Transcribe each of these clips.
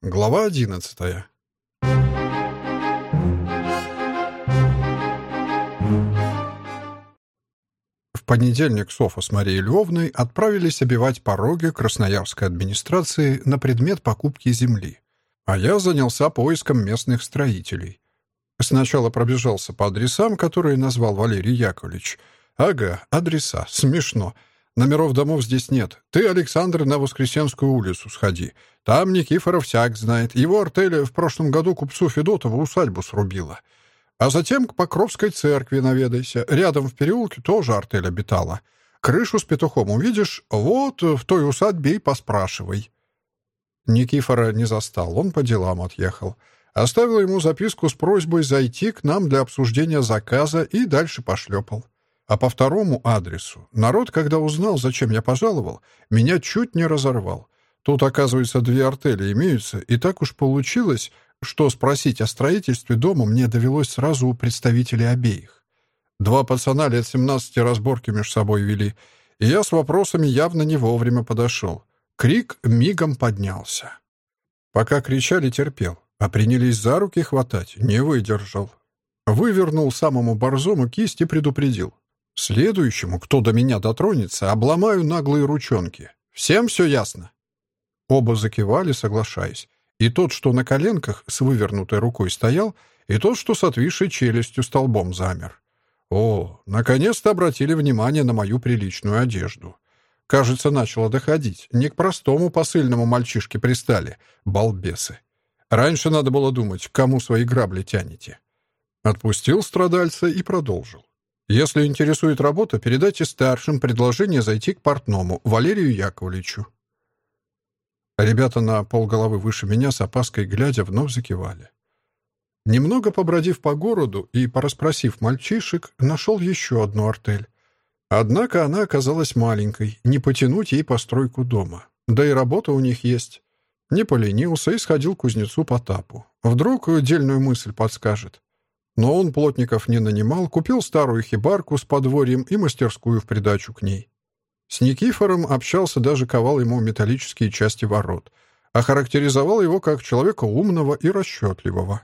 Глава одиннадцатая. В понедельник Софа с Марией Львовной отправились обивать пороги Красноярской администрации на предмет покупки земли, а я занялся поиском местных строителей. Сначала пробежался по адресам, которые назвал Валерий Яковлевич. Ага, адреса, смешно. Номеров домов здесь нет. Ты, Александр, на Воскресенскую улицу сходи. Там Никифоров всяк знает. Его артель в прошлом году купцу Федотову усадьбу срубила. А затем к Покровской церкви наведайся. Рядом в переулке тоже артель обитала. Крышу с петухом увидишь, вот в той усадьбе и поспрашивай. Никифора не застал, он по делам отъехал. Оставил ему записку с просьбой зайти к нам для обсуждения заказа и дальше пошлепал. А по второму адресу народ, когда узнал, зачем я пожаловал, меня чуть не разорвал. Тут, оказывается, две артели имеются, и так уж получилось, что спросить о строительстве дома мне довелось сразу у представителей обеих. Два пацана лет 17 разборки между собой вели, и я с вопросами явно не вовремя подошел. Крик мигом поднялся. Пока кричали, терпел, а принялись за руки хватать, не выдержал. Вывернул самому борзому кисть и предупредил. Следующему, кто до меня дотронется, обломаю наглые ручонки. Всем все ясно?» Оба закивали, соглашаясь. И тот, что на коленках с вывернутой рукой стоял, и тот, что с отвисшей челюстью столбом замер. О, наконец-то обратили внимание на мою приличную одежду. Кажется, начало доходить. Не к простому посыльному мальчишке пристали. Балбесы. Раньше надо было думать, кому свои грабли тянете. Отпустил страдальца и продолжил. Если интересует работа, передайте старшим предложение зайти к портному, Валерию Яковлевичу. Ребята на полголовы выше меня с опаской глядя вновь закивали. Немного побродив по городу и порасспросив мальчишек, нашел еще одну артель. Однако она оказалась маленькой, не потянуть ей постройку дома. Да и работа у них есть. Не поленился и сходил к кузнецу Потапу. Вдруг дельную мысль подскажет. Но он плотников не нанимал, купил старую хибарку с подворьем и мастерскую в придачу к ней. С Никифором общался, даже ковал ему металлические части ворот, охарактеризовал его как человека умного и расчетливого.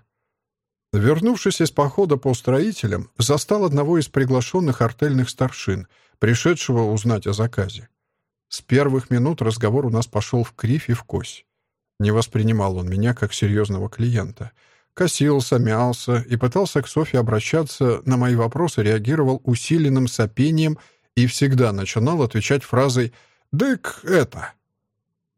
Вернувшись из похода по строителям, застал одного из приглашенных артельных старшин, пришедшего узнать о заказе. С первых минут разговор у нас пошел в кривь и в кось. Не воспринимал он меня как серьезного клиента — косился, мялся и пытался к Софье обращаться, на мои вопросы реагировал усиленным сопением и всегда начинал отвечать фразой «Дык, это».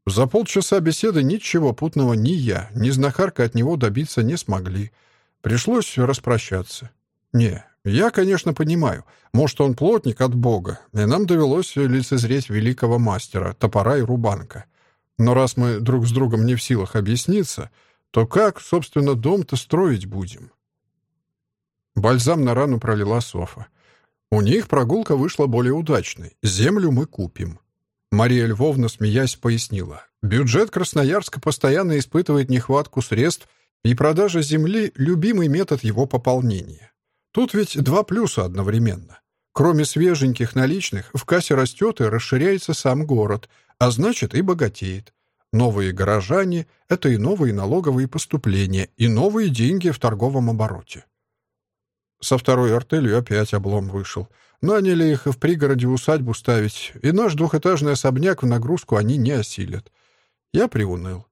За полчаса беседы ничего путного ни я, ни знахарка от него добиться не смогли. Пришлось распрощаться. Не, я, конечно, понимаю, может, он плотник от Бога, и нам довелось лицезреть великого мастера, топора и рубанка. Но раз мы друг с другом не в силах объясниться — то как, собственно, дом-то строить будем? Бальзам на рану пролила Софа. У них прогулка вышла более удачной. Землю мы купим. Мария Львовна, смеясь, пояснила. Бюджет Красноярска постоянно испытывает нехватку средств, и продажа земли — любимый метод его пополнения. Тут ведь два плюса одновременно. Кроме свеженьких наличных, в кассе растет и расширяется сам город, а значит и богатеет. Новые горожане — это и новые налоговые поступления, и новые деньги в торговом обороте. Со второй артелью опять облом вышел. Наняли их в пригороде усадьбу ставить, и наш двухэтажный особняк в нагрузку они не осилят. Я приуныл.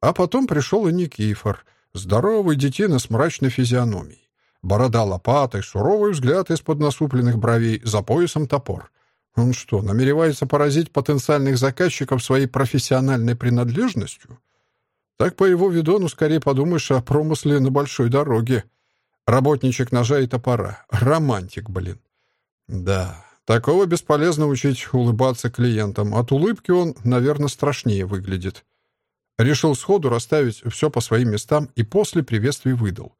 А потом пришел и Никифор, здоровый детина с мрачной физиономией. Борода лопатой, суровый взгляд из-под насупленных бровей, за поясом топор. Он что, намеревается поразить потенциальных заказчиков своей профессиональной принадлежностью? Так по его видону скорее подумаешь о промысле на большой дороге. Работничек ножа и топора. Романтик, блин. Да, такого бесполезно учить улыбаться клиентам. От улыбки он, наверное, страшнее выглядит. Решил сходу расставить все по своим местам и после приветствий выдал.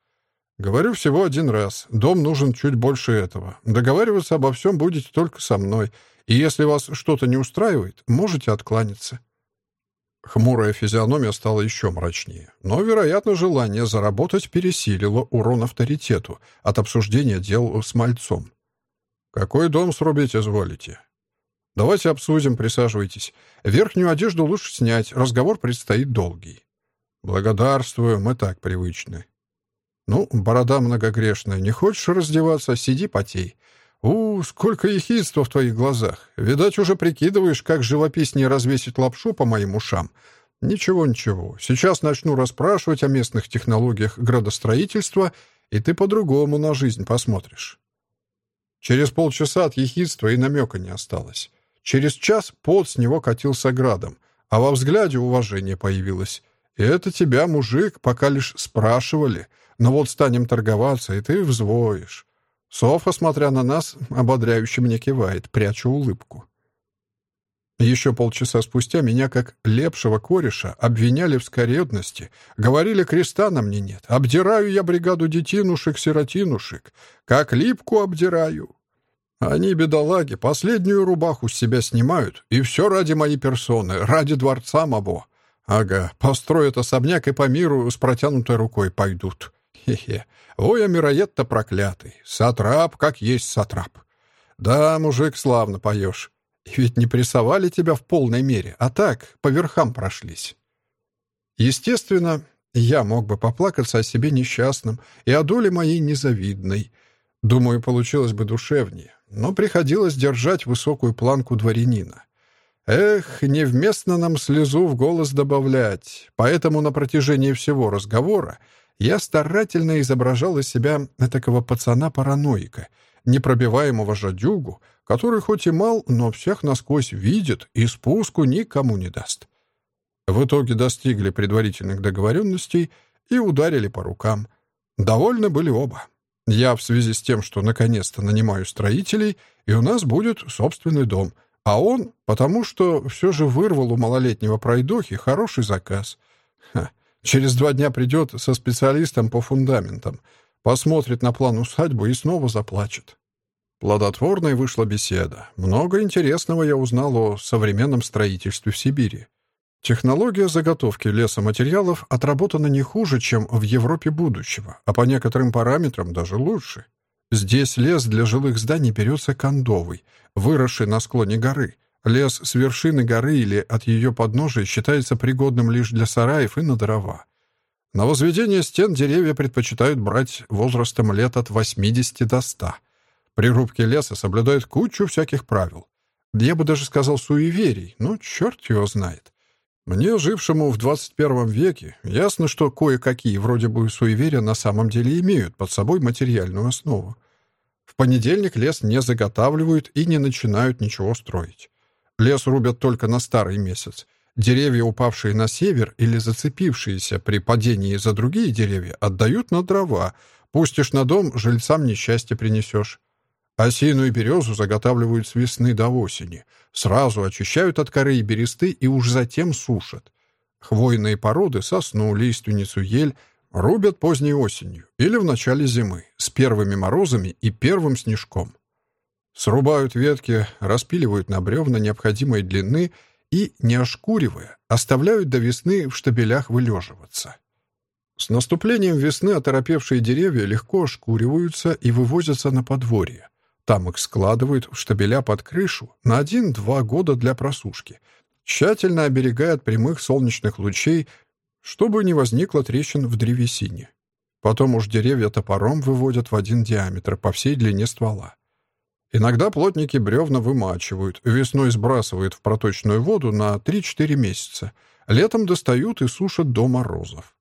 Говорю всего один раз. Дом нужен чуть больше этого. Договариваться обо всем будете только со мной. И если вас что-то не устраивает, можете откланяться. Хмурая физиономия стала еще мрачнее. Но, вероятно, желание заработать пересилило урон авторитету от обсуждения дел с мальцом. «Какой дом срубить изволите?» «Давайте обсудим, присаживайтесь. Верхнюю одежду лучше снять, разговор предстоит долгий». «Благодарствую, мы так привычны». «Ну, борода многогрешная, не хочешь раздеваться, сиди потей. У, сколько ехидства в твоих глазах. Видать, уже прикидываешь, как живописнее развесить лапшу по моим ушам. Ничего, ничего. Сейчас начну расспрашивать о местных технологиях градостроительства, и ты по-другому на жизнь посмотришь». Через полчаса от ехидства и намека не осталось. Через час пот с него катился градом, а во взгляде уважение появилось. И это тебя, мужик, пока лишь спрашивали. Но вот станем торговаться, и ты взвоишь. Софа, смотря на нас, ободряюще мне кивает, пряча улыбку. Еще полчаса спустя меня, как лепшего кореша, обвиняли в скоредности. Говорили, креста на мне нет. Обдираю я бригаду детинушек-сиротинушек. Как липку обдираю. Они, бедолаги, последнюю рубаху с себя снимают. И все ради моей персоны, ради дворца Мабо. Ага, построят особняк и по миру с протянутой рукой пойдут. Хе-хе. Ой, а мироед-то проклятый. Сатрап, как есть сатрап. Да, мужик, славно поешь. И ведь не прессовали тебя в полной мере, а так, по верхам прошлись. Естественно, я мог бы поплакаться о себе несчастном и о доле моей незавидной. Думаю, получилось бы душевнее, но приходилось держать высокую планку дворянина. Эх, невместно нам слезу в голос добавлять, поэтому на протяжении всего разговора я старательно изображал из себя такого пацана-параноика, непробиваемого жадюгу, который хоть и мал, но всех насквозь видит и спуску никому не даст. В итоге достигли предварительных договоренностей и ударили по рукам. Довольны были оба. Я в связи с тем, что наконец-то нанимаю строителей, и у нас будет собственный дом, а он, потому что все же вырвал у малолетнего пройдохи хороший заказ. Ха, Через два дня придет со специалистом по фундаментам, посмотрит на план усадьбы и снова заплачет. Плодотворной вышла беседа. Много интересного я узнал о современном строительстве в Сибири. Технология заготовки лесоматериалов отработана не хуже, чем в Европе будущего, а по некоторым параметрам даже лучше. Здесь лес для жилых зданий берется кондовый, выросший на склоне горы — Лес с вершины горы или от ее подножия считается пригодным лишь для сараев и на дрова. На возведение стен деревья предпочитают брать возрастом лет от 80 до 100. При рубке леса соблюдают кучу всяких правил. Я бы даже сказал суеверий, но черт его знает. Мне, жившему в 21 веке, ясно, что кое-какие вроде бы суеверия на самом деле имеют под собой материальную основу. В понедельник лес не заготавливают и не начинают ничего строить. Лес рубят только на старый месяц. Деревья, упавшие на север или зацепившиеся при падении за другие деревья, отдают на дрова. Пустишь на дом, жильцам несчастье принесешь. Осину и березу заготавливают с весны до осени. Сразу очищают от коры и бересты и уж затем сушат. Хвойные породы, сосну, лиственницу, ель, рубят поздней осенью или в начале зимы, с первыми морозами и первым снежком. Срубают ветки, распиливают на бревна необходимой длины и, не ошкуривая, оставляют до весны в штабелях вылеживаться. С наступлением весны оторопевшие деревья легко ошкуриваются и вывозятся на подворье. Там их складывают в штабеля под крышу на один-два года для просушки, тщательно оберегая от прямых солнечных лучей, чтобы не возникло трещин в древесине. Потом уж деревья топором выводят в один диаметр по всей длине ствола. Иногда плотники бревна вымачивают, весной сбрасывают в проточную воду на 3-4 месяца, летом достают и сушат до морозов.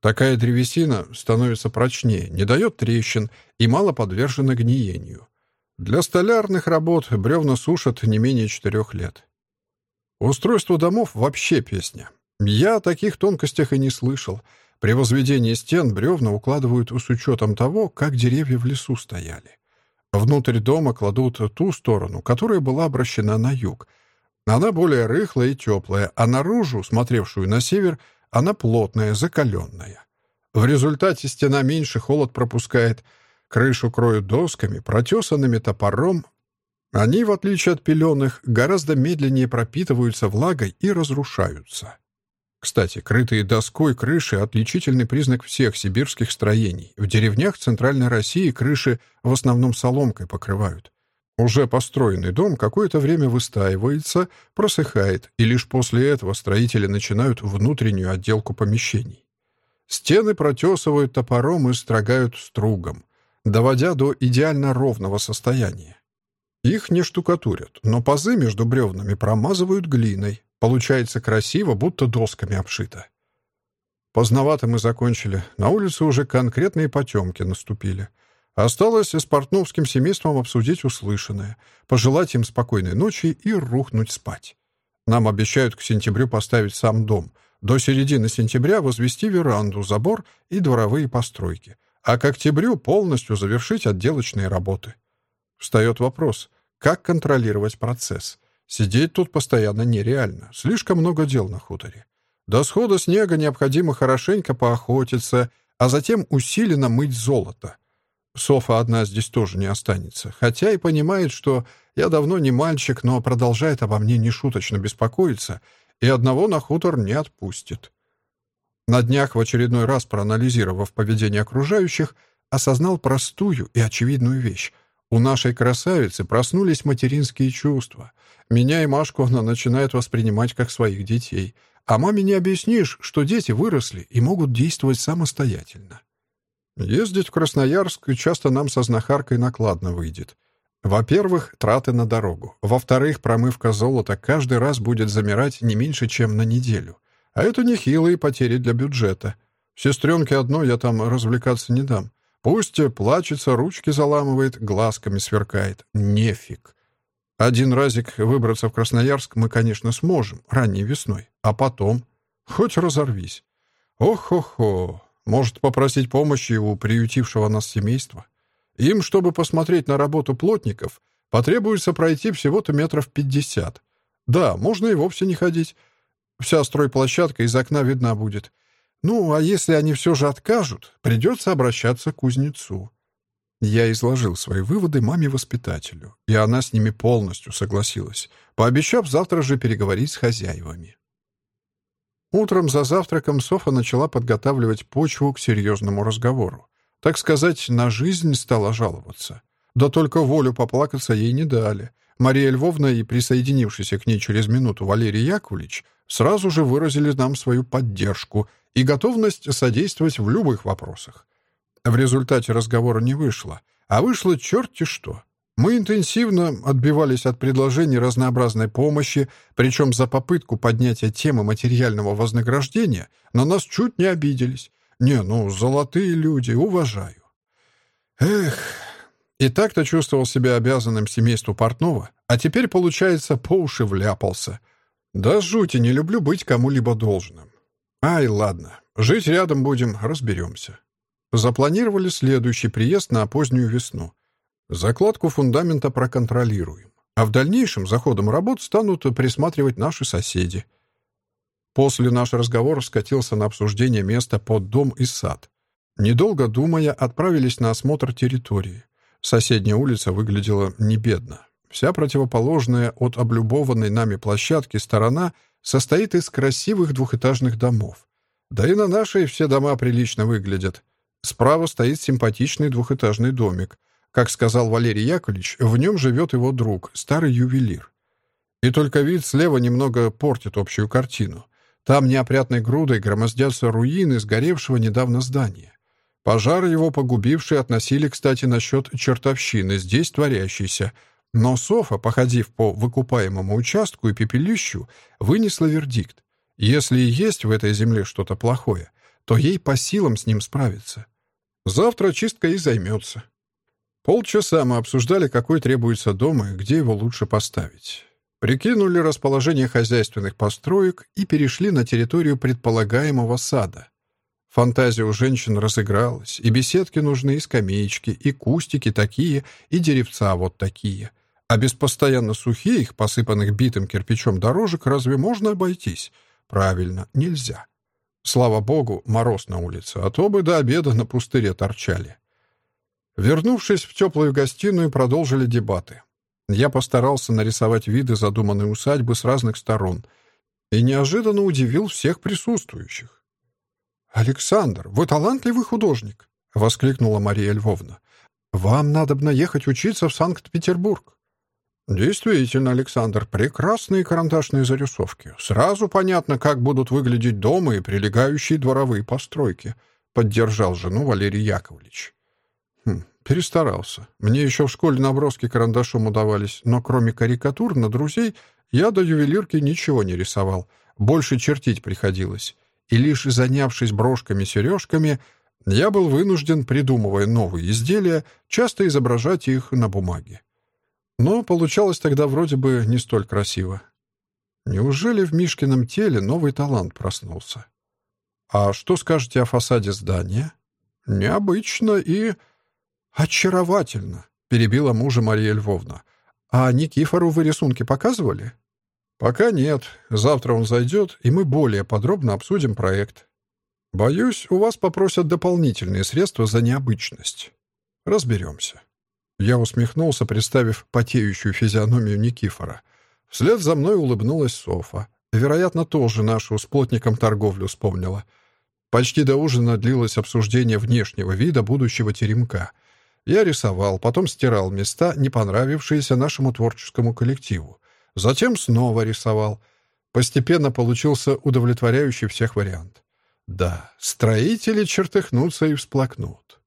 Такая древесина становится прочнее, не дает трещин и мало подвержена гниению. Для столярных работ бревна сушат не менее четырех лет. Устройство домов вообще песня. Я о таких тонкостях и не слышал. При возведении стен бревна укладывают с учетом того, как деревья в лесу стояли. Внутрь дома кладут ту сторону, которая была обращена на юг. Она более рыхлая и теплая, а наружу, смотревшую на север, она плотная, закаленная. В результате стена меньше холод пропускает, крышу кроют досками, протесанными топором. Они, в отличие от пеленых, гораздо медленнее пропитываются влагой и разрушаются. Кстати, крытые доской крыши — отличительный признак всех сибирских строений. В деревнях Центральной России крыши в основном соломкой покрывают. Уже построенный дом какое-то время выстаивается, просыхает, и лишь после этого строители начинают внутреннюю отделку помещений. Стены протесывают топором и строгают стругом, доводя до идеально ровного состояния. Их не штукатурят, но пазы между бревнами промазывают глиной. Получается красиво, будто досками обшито. Поздновато мы закончили. На улице уже конкретные потемки наступили. Осталось с портновским семейством обсудить услышанное, пожелать им спокойной ночи и рухнуть спать. Нам обещают к сентябрю поставить сам дом, до середины сентября возвести веранду, забор и дворовые постройки, а к октябрю полностью завершить отделочные работы. Встает вопрос, как контролировать процесс? Сидеть тут постоянно нереально, слишком много дел на хуторе. До схода снега необходимо хорошенько поохотиться, а затем усиленно мыть золото — Софа одна здесь тоже не останется, хотя и понимает, что я давно не мальчик, но продолжает обо мне нешуточно беспокоиться и одного на хутор не отпустит. На днях, в очередной раз проанализировав поведение окружающих, осознал простую и очевидную вещь. У нашей красавицы проснулись материнские чувства. Меня и Машку она начинает воспринимать как своих детей. А маме не объяснишь, что дети выросли и могут действовать самостоятельно. Ездить в Красноярск часто нам со знахаркой накладно выйдет. Во-первых, траты на дорогу. Во-вторых, промывка золота каждый раз будет замирать не меньше, чем на неделю. А это нехилые потери для бюджета. Сестренке одной я там развлекаться не дам. Пусть плачется, ручки заламывает, глазками сверкает. Нефиг. Один разик выбраться в Красноярск мы, конечно, сможем, ранней весной. А потом? Хоть разорвись. Ох-хо-хо. Может, попросить помощи у приютившего нас семейства? Им, чтобы посмотреть на работу плотников, потребуется пройти всего-то метров пятьдесят. Да, можно и вовсе не ходить. Вся стройплощадка из окна видна будет. Ну, а если они все же откажут, придется обращаться к кузнецу. Я изложил свои выводы маме-воспитателю, и она с ними полностью согласилась, пообещав завтра же переговорить с хозяевами. Утром за завтраком Софа начала подготавливать почву к серьезному разговору. Так сказать, на жизнь стала жаловаться. Да только волю поплакаться ей не дали. Мария Львовна и присоединившийся к ней через минуту Валерий Яковлевич сразу же выразили нам свою поддержку и готовность содействовать в любых вопросах. В результате разговора не вышло, а вышло черти что. Мы интенсивно отбивались от предложений разнообразной помощи, причем за попытку поднятия темы материального вознаграждения на нас чуть не обиделись. Не, ну, золотые люди, уважаю. Эх, и так-то чувствовал себя обязанным семейству Портнова, а теперь, получается, по уши вляпался. Да жути, не люблю быть кому-либо должным. Ай, ладно, жить рядом будем, разберемся. Запланировали следующий приезд на позднюю весну — Закладку фундамента проконтролируем, а в дальнейшем за ходом работ станут присматривать наши соседи. После наш разговор скатился на обсуждение места под дом и сад. Недолго думая, отправились на осмотр территории. Соседняя улица выглядела небедно. Вся противоположная от облюбованной нами площадки сторона состоит из красивых двухэтажных домов. Да и на нашей все дома прилично выглядят. Справа стоит симпатичный двухэтажный домик — как сказал Валерий Яковлевич, в нем живет его друг, старый ювелир. И только вид слева немного портит общую картину. Там неопрятной грудой громоздятся руины сгоревшего недавно здания. Пожар его погубивший относили, кстати, насчет чертовщины, здесь творящейся. Но Софа, походив по выкупаемому участку и пепелищу, вынесла вердикт. Если и есть в этой земле что-то плохое, то ей по силам с ним справиться. Завтра чистка и займется. Полчаса мы обсуждали, какой требуется дом и где его лучше поставить. Прикинули расположение хозяйственных построек и перешли на территорию предполагаемого сада. Фантазия у женщин разыгралась, и беседки нужны, и скамеечки, и кустики такие, и деревца вот такие. А без постоянно сухих, посыпанных битым кирпичом дорожек разве можно обойтись? Правильно, нельзя. Слава богу, мороз на улице, а то бы до обеда на пустыре торчали. Вернувшись в теплую гостиную, продолжили дебаты. Я постарался нарисовать виды задуманной усадьбы с разных сторон и неожиданно удивил всех присутствующих. «Александр, вы талантливый художник!» — воскликнула Мария Львовна. «Вам надо бы наехать учиться в Санкт-Петербург. Действительно, Александр, прекрасные карандашные зарисовки. Сразу понятно, как будут выглядеть дома и прилегающие дворовые постройки, поддержал жену Валерий Яковлевич. Хм, перестарался. Мне еще в школе наброски карандашом удавались, но кроме карикатур на друзей я до ювелирки ничего не рисовал. Больше чертить приходилось. И лишь занявшись брошками-сережками, я был вынужден, придумывая новые изделия, часто изображать их на бумаге. Но получалось тогда вроде бы не столь красиво. Неужели в Мишкином теле новый талант проснулся? А что скажете о фасаде здания? Необычно и очаровательно, перебила мужа Мария Львовна. А Никифору вы рисунки показывали? Пока нет. Завтра он зайдет, и мы более подробно обсудим проект. Боюсь, у вас попросят дополнительные средства за необычность. Разберемся. Я усмехнулся, представив потеющую физиономию Никифора. Вслед за мной улыбнулась Софа. Вероятно, тоже нашу с плотником торговлю вспомнила. Почти до ужина длилось обсуждение внешнего вида будущего теремка. Я рисовал, потом стирал места, не понравившиеся нашему творческому коллективу. Затем снова рисовал. Постепенно получился удовлетворяющий всех вариант. Да, строители чертыхнутся и всплакнут.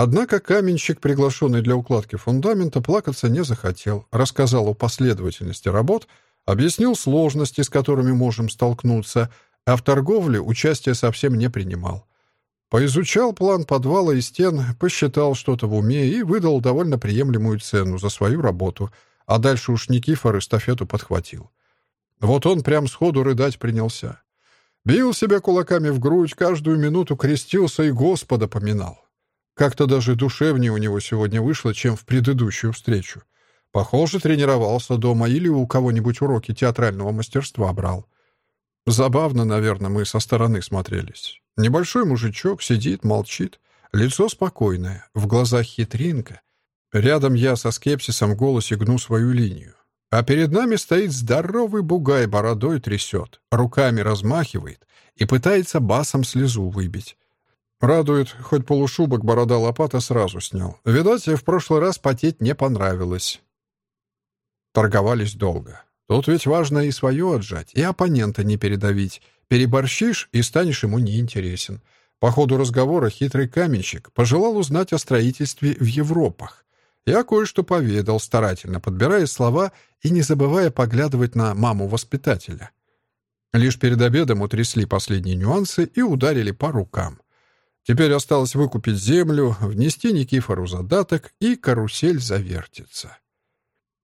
Однако каменщик, приглашенный для укладки фундамента, плакаться не захотел, рассказал о последовательности работ, объяснил сложности, с которыми можем столкнуться, а в торговле участие совсем не принимал. Поизучал план подвала и стен, посчитал что-то в уме и выдал довольно приемлемую цену за свою работу, а дальше уж Никифор эстафету подхватил. Вот он прям сходу рыдать принялся. Бил себя кулаками в грудь, каждую минуту крестился и Господа поминал. Как-то даже душевнее у него сегодня вышло, чем в предыдущую встречу. Похоже, тренировался дома или у кого-нибудь уроки театрального мастерства брал. Забавно, наверное, мы со стороны смотрелись. Небольшой мужичок сидит, молчит, лицо спокойное, в глазах хитринка. Рядом я со скепсисом в голосе гну свою линию. А перед нами стоит здоровый бугай, бородой трясет, руками размахивает и пытается басом слезу выбить. Радует, хоть полушубок борода лопата сразу снял. Видать, в прошлый раз потеть не понравилось. Торговались долго. Тут ведь важно и свое отжать, и оппонента не передавить. Переборщишь, и станешь ему неинтересен. По ходу разговора хитрый каменщик пожелал узнать о строительстве в Европах. Я кое-что поведал, старательно подбирая слова и не забывая поглядывать на маму-воспитателя. Лишь перед обедом утрясли последние нюансы и ударили по рукам. Теперь осталось выкупить землю, внести Никифору задаток, и карусель завертится.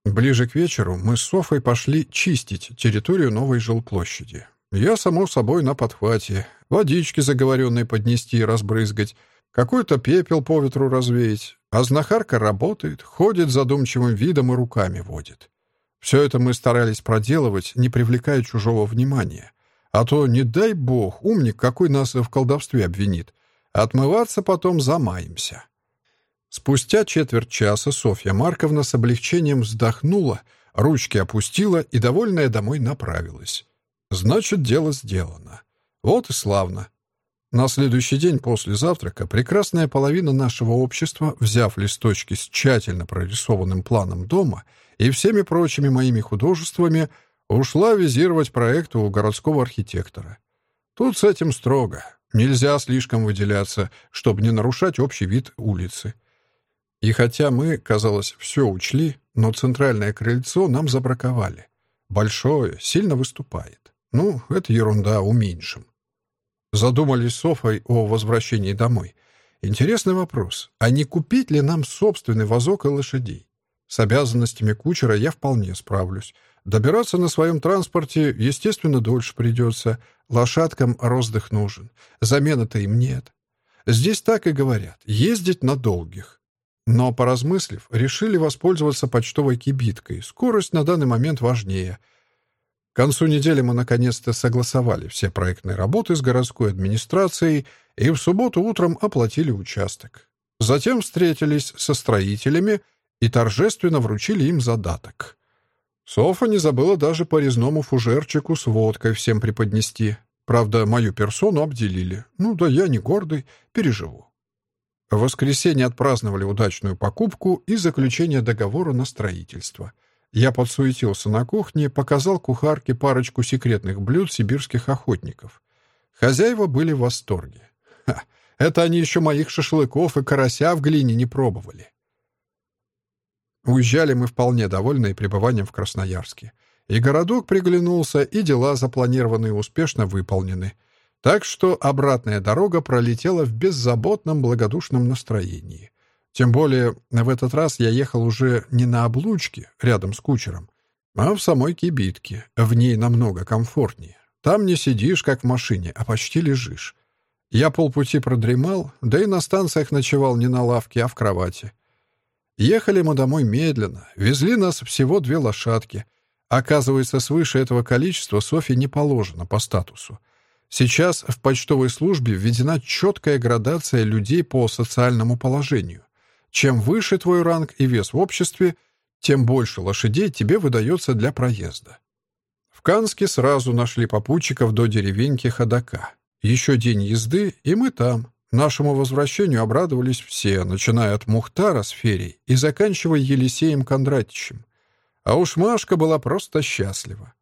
Ближе к вечеру мы с Софой пошли чистить территорию новой жилплощади. Я, само собой, на подхвате. Водички заговоренные поднести и разбрызгать, какой-то пепел по ветру развеять. А знахарка работает, ходит задумчивым видом и руками водит. Все это мы старались проделывать, не привлекая чужого внимания. А то, не дай бог, умник какой нас в колдовстве обвинит — Отмываться потом замаемся. Спустя четверть часа Софья Марковна с облегчением вздохнула, ручки опустила и, довольная, домой направилась. Значит, дело сделано. Вот и славно. На следующий день после завтрака прекрасная половина нашего общества, взяв листочки с тщательно прорисованным планом дома и всеми прочими моими художествами, ушла визировать проект у городского архитектора. Тут с этим строго. Нельзя слишком выделяться, чтобы не нарушать общий вид улицы. И хотя мы, казалось, все учли, но центральное крыльцо нам забраковали. Большое, сильно выступает. Ну, это ерунда, уменьшим. Задумались Софой о возвращении домой. Интересный вопрос. А не купить ли нам собственный вазок и лошадей? С обязанностями кучера я вполне справлюсь. Добираться на своем транспорте, естественно, дольше придется. Лошадкам роздых нужен. Замены-то им нет. Здесь так и говорят. Ездить на долгих. Но, поразмыслив, решили воспользоваться почтовой кибиткой. Скорость на данный момент важнее. К концу недели мы наконец-то согласовали все проектные работы с городской администрацией и в субботу утром оплатили участок. Затем встретились со строителями и торжественно вручили им задаток. Софа не забыла даже по резному фужерчику с водкой всем преподнести. Правда, мою персону обделили. Ну да я не гордый, переживу. В воскресенье отпраздновали удачную покупку и заключение договора на строительство. Я подсуетился на кухне, показал кухарке парочку секретных блюд сибирских охотников. Хозяева были в восторге. Ха, это они еще моих шашлыков и карася в глине не пробовали. Уезжали мы вполне довольные пребыванием в Красноярске. И городок приглянулся, и дела запланированные успешно выполнены — так что обратная дорога пролетела в беззаботном, благодушном настроении. Тем более в этот раз я ехал уже не на облучке, рядом с кучером, а в самой кибитке. В ней намного комфортнее. Там не сидишь, как в машине, а почти лежишь. Я полпути продремал, да и на станциях ночевал не на лавке, а в кровати. Ехали мы домой медленно, везли нас всего две лошадки. Оказывается, свыше этого количества Софье не положено по статусу. Сейчас в почтовой службе введена четкая градация людей по социальному положению. Чем выше твой ранг и вес в обществе, тем больше лошадей тебе выдается для проезда. В Канске сразу нашли попутчиков до деревеньки Ходока. Еще день езды, и мы там. Нашему возвращению обрадовались все, начиная от Мухтара с Ферей и заканчивая Елисеем Кондратичем. А уж Машка была просто счастлива.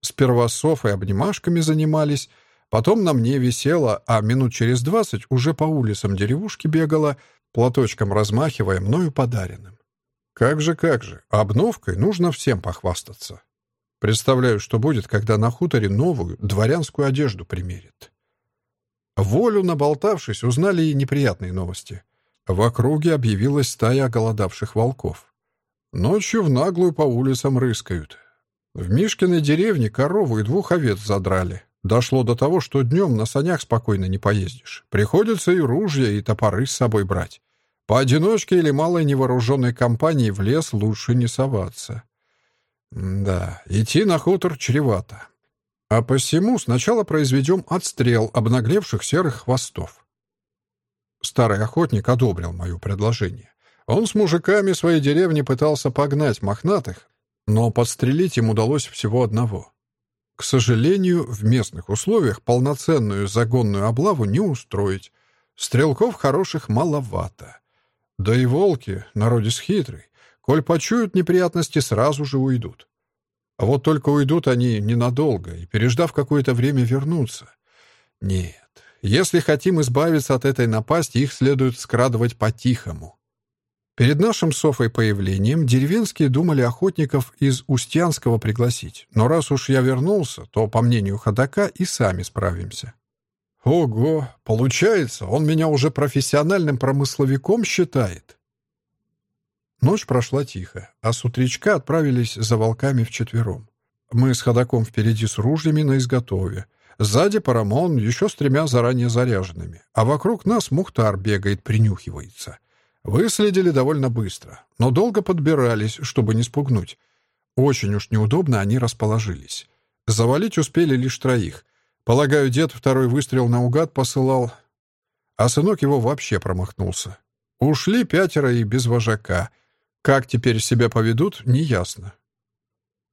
Сперва Софой обнимашками занимались — Потом на мне висела, а минут через двадцать уже по улицам деревушки бегала, платочком размахивая мною подаренным. Как же, как же, обновкой нужно всем похвастаться. Представляю, что будет, когда на хуторе новую дворянскую одежду примерит. Волю наболтавшись, узнали и неприятные новости. В округе объявилась стая оголодавших волков. Ночью в наглую по улицам рыскают. В Мишкиной деревне корову и двух овец задрали. Дошло до того, что днем на санях спокойно не поездишь. Приходится и ружья, и топоры с собой брать. Поодиночке или малой невооруженной компании в лес лучше не соваться. Да, идти на хутор чревато. А посему сначала произведем отстрел обнаглевших серых хвостов. Старый охотник одобрил мое предложение. Он с мужиками своей деревни пытался погнать мохнатых, но подстрелить им удалось всего одного — к сожалению, в местных условиях полноценную загонную облаву не устроить. Стрелков хороших маловато. Да и волки, народец хитрый, коль почуют неприятности, сразу же уйдут. А вот только уйдут они ненадолго и, переждав какое-то время, вернутся. Нет, если хотим избавиться от этой напасти, их следует скрадывать по-тихому. Перед нашим Софой появлением деревенские думали охотников из Устьянского пригласить. Но раз уж я вернулся, то, по мнению ходока, и сами справимся. Ого, получается, он меня уже профессиональным промысловиком считает. Ночь прошла тихо, а с утречка отправились за волками вчетвером. Мы с ходоком впереди с ружьями на изготове. Сзади Парамон еще с тремя заранее заряженными, а вокруг нас Мухтар бегает, принюхивается. Выследили довольно быстро, но долго подбирались, чтобы не спугнуть. Очень уж неудобно они расположились. Завалить успели лишь троих. Полагаю, дед второй выстрел наугад посылал, а сынок его вообще промахнулся. Ушли пятеро и без вожака. Как теперь себя поведут, неясно.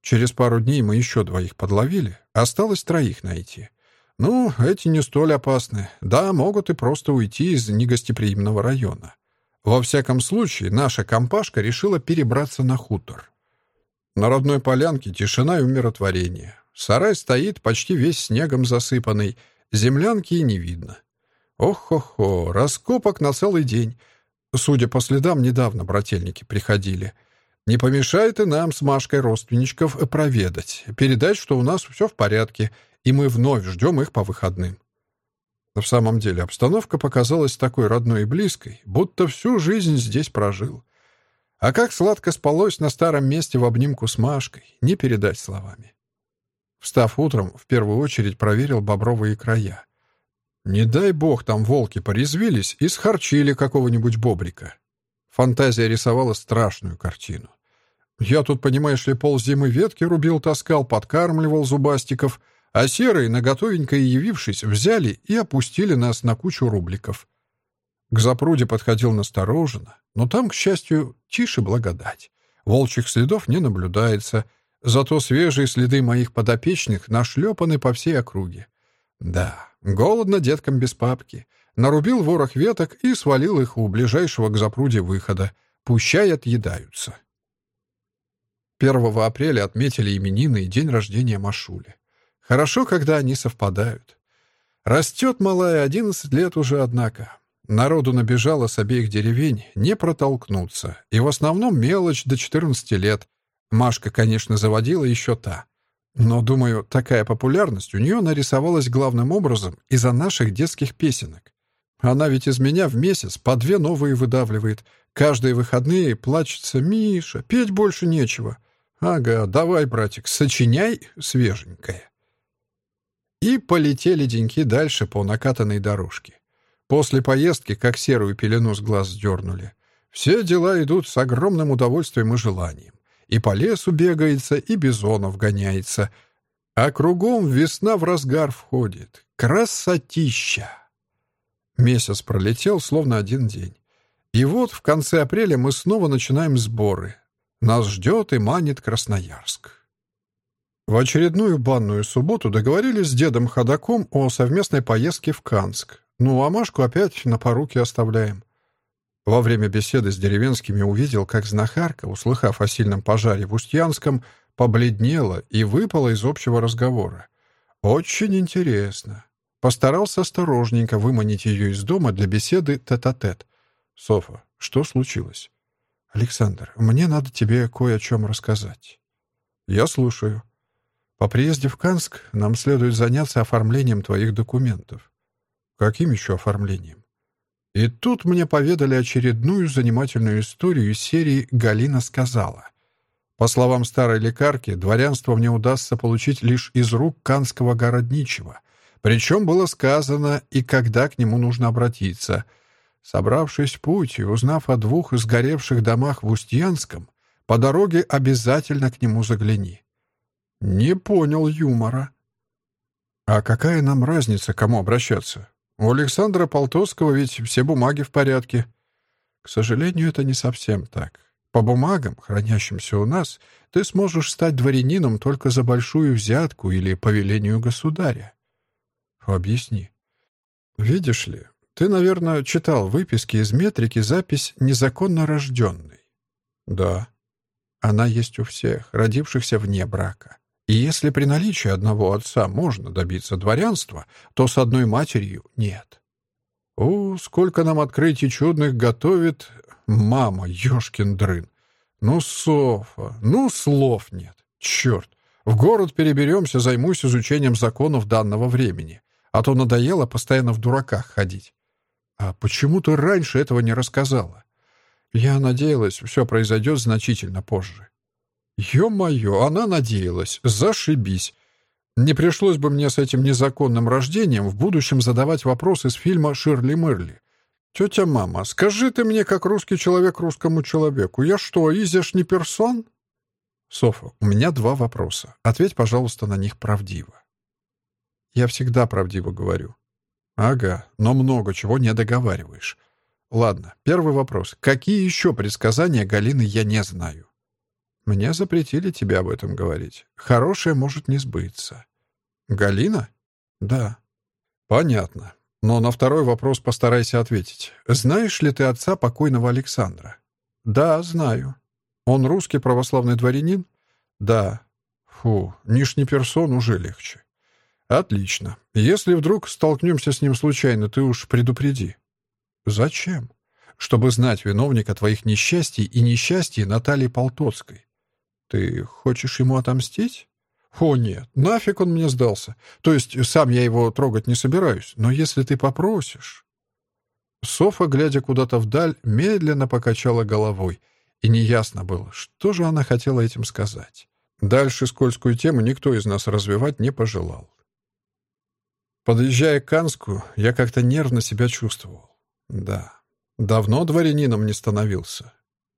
Через пару дней мы еще двоих подловили, осталось троих найти. Ну, эти не столь опасны. Да, могут и просто уйти из негостеприимного района. Во всяком случае, наша компашка решила перебраться на хутор. На родной полянке тишина и умиротворение. Сарай стоит, почти весь снегом засыпанный, землянки и не видно. Ох-хо-хо, раскопок на целый день. Судя по следам, недавно брательники приходили. Не помешает и нам с Машкой родственничков проведать, передать, что у нас все в порядке, и мы вновь ждем их по выходным. В самом деле обстановка показалась такой родной и близкой, будто всю жизнь здесь прожил. А как сладко спалось на старом месте в обнимку с Машкой, не передать словами. Встав утром, в первую очередь проверил бобровые края. Не дай бог, там волки порезвились и схарчили какого-нибудь бобрика. Фантазия рисовала страшную картину. Я тут, понимаешь ли, ползимы ветки рубил, таскал, подкармливал зубастиков — а серые, наготовенько явившись, взяли и опустили нас на кучу рубликов. К запруде подходил настороженно, но там, к счастью, тише благодать. Волчьих следов не наблюдается, зато свежие следы моих подопечных нашлепаны по всей округе. Да, голодно деткам без папки. нарубил ворох веток и свалил их у ближайшего к запруде выхода. Пущай отъедаются. 1 апреля отметили именины и день рождения Машули. Хорошо, когда они совпадают. Растет малая, 11 лет уже, однако. Народу набежало с обеих деревень, не протолкнуться. И в основном мелочь до 14 лет. Машка, конечно, заводила еще та. Но, думаю, такая популярность у нее нарисовалась главным образом из-за наших детских песенок. Она ведь из меня в месяц по две новые выдавливает. Каждые выходные плачется «Миша, петь больше нечего». «Ага, давай, братик, сочиняй свеженькое». И полетели деньки дальше по накатанной дорожке. После поездки, как серую пелену с глаз сдернули. Все дела идут с огромным удовольствием и желанием. И по лесу бегается, и бизонов гоняется. А кругом весна в разгар входит. Красотища! Месяц пролетел, словно один день. И вот в конце апреля мы снова начинаем сборы. Нас ждет и манит Красноярск. В очередную банную субботу договорились с дедом Ходаком о совместной поездке в Канск. Ну, а Машку опять на поруки оставляем. Во время беседы с деревенскими увидел, как знахарка, услыхав о сильном пожаре в Устьянском, побледнела и выпала из общего разговора. Очень интересно. Постарался осторожненько выманить ее из дома для беседы тет-а-тет. -тет. «Софа, что случилось?» «Александр, мне надо тебе кое о чем рассказать». «Я слушаю». «По приезде в Канск нам следует заняться оформлением твоих документов». «Каким еще оформлением?» И тут мне поведали очередную занимательную историю из серии «Галина сказала». По словам старой лекарки, дворянство мне удастся получить лишь из рук канского городничего. Причем было сказано и когда к нему нужно обратиться. Собравшись в путь и узнав о двух сгоревших домах в Устьянском, по дороге обязательно к нему загляни. Не понял юмора. А какая нам разница, кому обращаться? У Александра Полтовского ведь все бумаги в порядке. К сожалению, это не совсем так. По бумагам, хранящимся у нас, ты сможешь стать дворянином только за большую взятку или по велению государя. Объясни. Видишь ли, ты, наверное, читал выписки из метрики запись «незаконно рожденный». Да. Она есть у всех, родившихся вне брака. И если при наличии одного отца можно добиться дворянства, то с одной матерью нет. О, сколько нам открытий чудных готовит мама, ёшкин дрын. Ну, Софа, ну, слов нет. Черт, в город переберемся, займусь изучением законов данного времени. А то надоело постоянно в дураках ходить. А почему ты раньше этого не рассказала? Я надеялась, все произойдет значительно позже. Ё-моё, она надеялась. Зашибись. Не пришлось бы мне с этим незаконным рождением в будущем задавать вопросы из фильма «Ширли Мырли». «Тетя мама, скажи ты мне, как русский человек русскому человеку, я что, изяш не персон?» «Софа, у меня два вопроса. Ответь, пожалуйста, на них правдиво». «Я всегда правдиво говорю». «Ага, но много чего не договариваешь». «Ладно, первый вопрос. Какие еще предсказания Галины я не знаю?» Мне запретили тебе об этом говорить. Хорошее может не сбыться. Галина? Да. Понятно. Но на второй вопрос постарайся ответить. Знаешь ли ты отца покойного Александра? Да, знаю. Он русский православный дворянин? Да. Фу, нижний персон уже легче. Отлично. Если вдруг столкнемся с ним случайно, ты уж предупреди. Зачем? Чтобы знать виновника твоих несчастий и несчастий Натальи Полтоцкой. Ты хочешь ему отомстить? О, нет, нафиг он мне сдался. То есть сам я его трогать не собираюсь, но если ты попросишь... Софа, глядя куда-то вдаль, медленно покачала головой, и неясно было, что же она хотела этим сказать. Дальше скользкую тему никто из нас развивать не пожелал. Подъезжая к Канску, я как-то нервно себя чувствовал. Да, давно дворянином не становился.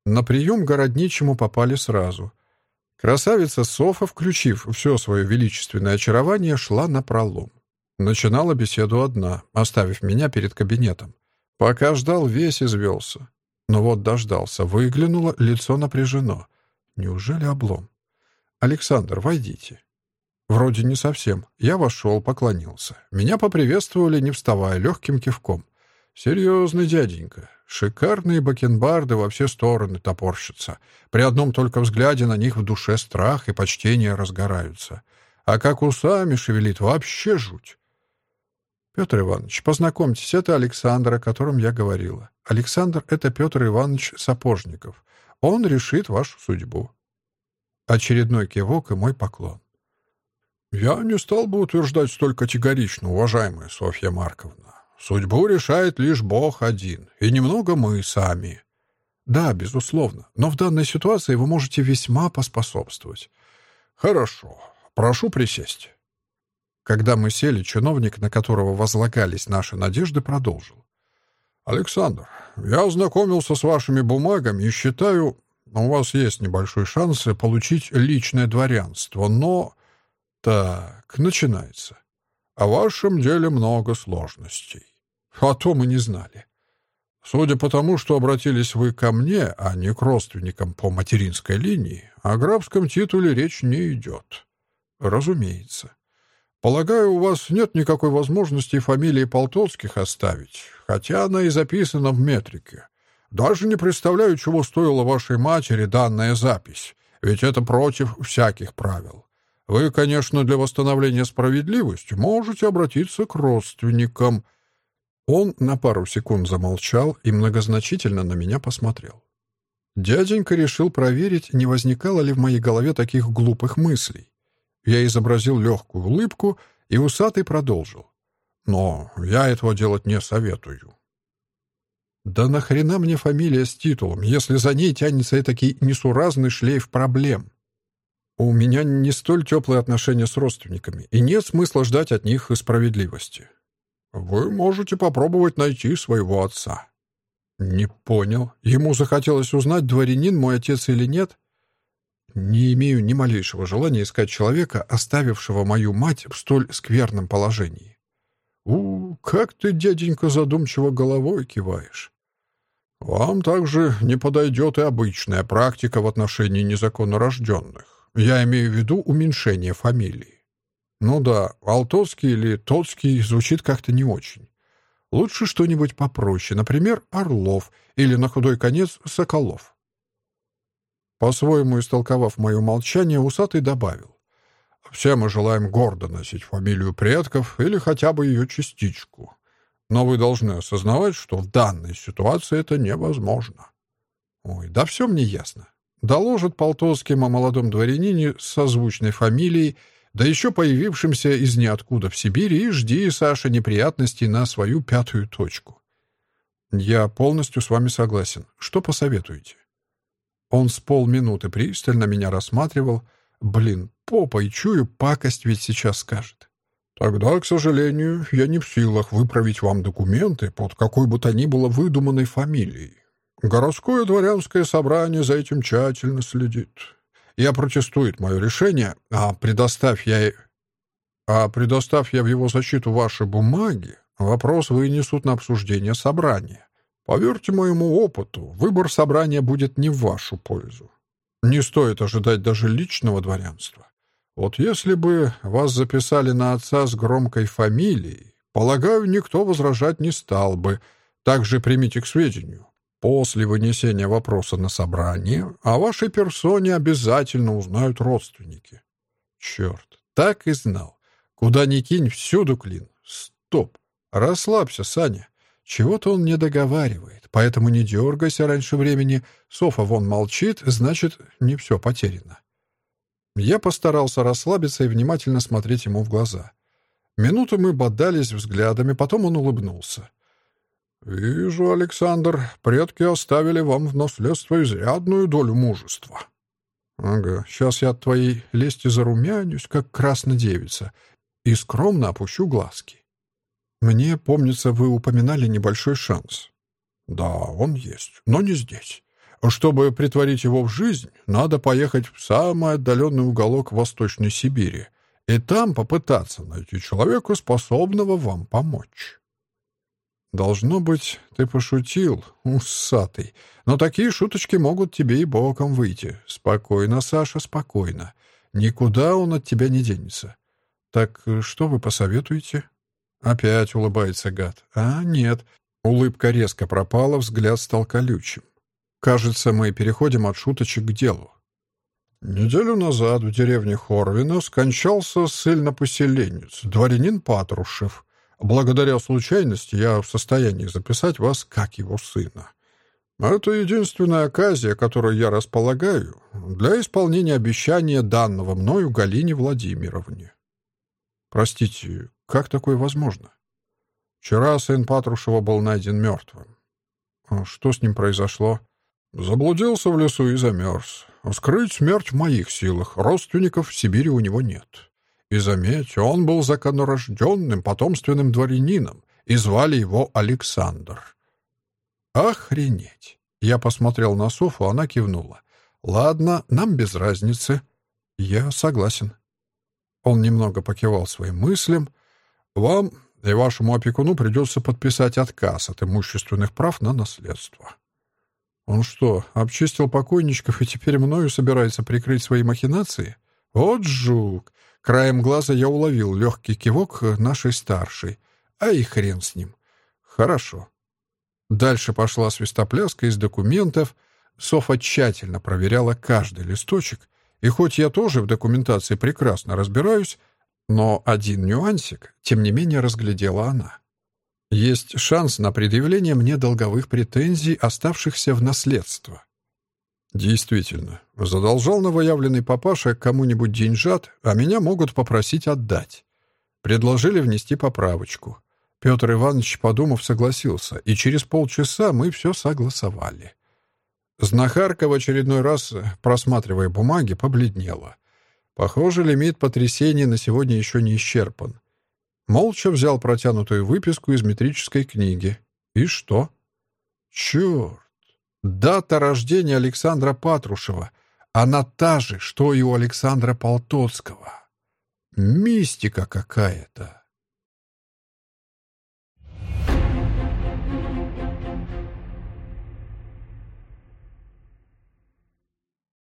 На прием городничему попали сразу — Красавица Софа, включив все свое величественное очарование, шла на пролом. Начинала беседу одна, оставив меня перед кабинетом. Пока ждал, весь извелся. Но вот дождался, выглянуло, лицо напряжено. Неужели облом? «Александр, войдите». Вроде не совсем. Я вошел, поклонился. Меня поприветствовали, не вставая, легким кивком. Серьезный дяденька. Шикарные бакенбарды во все стороны топорщатся. При одном только взгляде на них в душе страх и почтение разгораются. А как усами шевелит, вообще жуть. Петр Иванович, познакомьтесь, это Александр, о котором я говорила. Александр — это Петр Иванович Сапожников. Он решит вашу судьбу. Очередной кивок и мой поклон. Я не стал бы утверждать столь категорично, уважаемая Софья Марковна. Судьбу решает лишь Бог один, и немного мы сами. Да, безусловно, но в данной ситуации вы можете весьма поспособствовать. Хорошо, прошу присесть. Когда мы сели, чиновник, на которого возлагались наши надежды, продолжил. «Александр, я ознакомился с вашими бумагами и считаю, у вас есть небольшой шанс получить личное дворянство, но...» «Так, начинается. О вашем деле много сложностей. А то мы не знали. Судя по тому, что обратились вы ко мне, а не к родственникам по материнской линии, о графском титуле речь не идет. Разумеется. Полагаю, у вас нет никакой возможности фамилии Полтовских оставить, хотя она и записана в метрике. Даже не представляю, чего стоила вашей матери данная запись, ведь это против всяких правил. Вы, конечно, для восстановления справедливости можете обратиться к родственникам. Он на пару секунд замолчал и многозначительно на меня посмотрел. Дяденька решил проверить, не возникало ли в моей голове таких глупых мыслей. Я изобразил легкую улыбку, и усатый продолжил. «Но я этого делать не советую». «Да нахрена мне фамилия с титулом, если за ней тянется этакий несуразный шлейф проблем?» У меня не столь теплые отношения с родственниками, и нет смысла ждать от них справедливости. Вы можете попробовать найти своего отца. Не понял. Ему захотелось узнать, дворянин мой отец или нет? Не имею ни малейшего желания искать человека, оставившего мою мать в столь скверном положении. У, как ты, дяденька, задумчиво головой киваешь. Вам также не подойдет и обычная практика в отношении незаконно рожденных. Я имею в виду уменьшение фамилии. Ну да, Алтовский или Тоцкий звучит как-то не очень. Лучше что-нибудь попроще, например, Орлов или, на худой конец, Соколов. По-своему истолковав мое молчание, усатый добавил. «Все мы желаем гордо носить фамилию предков или хотя бы ее частичку. Но вы должны осознавать, что в данной ситуации это невозможно». «Ой, да все мне ясно. Доложит Полтовским о молодом дворянине с созвучной фамилией, да еще появившимся из ниоткуда в Сибири, и жди, Саша, неприятностей на свою пятую точку. Я полностью с вами согласен. Что посоветуете? Он с полминуты пристально меня рассматривал. Блин, попой чую, пакость ведь сейчас скажет. Тогда, к сожалению, я не в силах выправить вам документы под какой бы то ни было выдуманной фамилией. Городское дворянское собрание за этим тщательно следит. Я протестует мое решение, а предоставь я... А предоставь я в его защиту ваши бумаги, вопрос вынесут на обсуждение собрания. Поверьте моему опыту, выбор собрания будет не в вашу пользу. Не стоит ожидать даже личного дворянства. Вот если бы вас записали на отца с громкой фамилией, полагаю, никто возражать не стал бы. Также примите к сведению. После вынесения вопроса на собрание о вашей персоне обязательно узнают родственники. Черт, так и знал. Куда ни кинь, всюду клин. Стоп. Расслабься, Саня. Чего-то он не договаривает, поэтому не дергайся раньше времени. Софа вон молчит, значит, не все потеряно. Я постарался расслабиться и внимательно смотреть ему в глаза. Минуту мы бодались взглядами, потом он улыбнулся. «Вижу, Александр, предки оставили вам в наследство изрядную долю мужества». «Ага, сейчас я от твоей лести зарумянюсь, как красная девица, и скромно опущу глазки. Мне, помнится, вы упоминали небольшой шанс». «Да, он есть, но не здесь. Чтобы притворить его в жизнь, надо поехать в самый отдаленный уголок Восточной Сибири и там попытаться найти человека, способного вам помочь». «Должно быть, ты пошутил, усатый. Но такие шуточки могут тебе и боком выйти. Спокойно, Саша, спокойно. Никуда он от тебя не денется. Так что вы посоветуете?» Опять улыбается гад. «А, нет. Улыбка резко пропала, взгляд стал колючим. Кажется, мы переходим от шуточек к делу. Неделю назад в деревне Хорвина скончался ссыльно-поселенец, дворянин Патрушев. Благодаря случайности я в состоянии записать вас как его сына. Это единственная оказия, которой я располагаю для исполнения обещания данного мною Галине Владимировне. Простите, как такое возможно? Вчера сын Патрушева был найден мертвым. А что с ним произошло? Заблудился в лесу и замерз. Скрыть смерть в моих силах. Родственников в Сибири у него нет. И заметь, он был законорожденным потомственным дворянином, и звали его Александр. «Охренеть!» Я посмотрел на Софу, она кивнула. «Ладно, нам без разницы. Я согласен». Он немного покивал своим мыслям. «Вам и вашему опекуну придется подписать отказ от имущественных прав на наследство». «Он что, обчистил покойничков и теперь мною собирается прикрыть свои махинации? Вот жук! Краем глаза я уловил легкий кивок нашей старшей. А и хрен с ним. Хорошо. Дальше пошла свистопляска из документов. Софа тщательно проверяла каждый листочек, и хоть я тоже в документации прекрасно разбираюсь, но один нюансик, тем не менее, разглядела она. Есть шанс на предъявление мне долговых претензий, оставшихся в наследство. Действительно, задолжал новоявленный папаша кому-нибудь деньжат, а меня могут попросить отдать. Предложили внести поправочку. Петр Иванович, подумав, согласился, и через полчаса мы все согласовали. Знахарка в очередной раз, просматривая бумаги, побледнела. Похоже, лимит потрясений на сегодня еще не исчерпан. Молча взял протянутую выписку из метрической книги. И что? Черт! Дата рождения Александра Патрушева. Она та же, что и у Александра Полтоцкого. Мистика какая-то.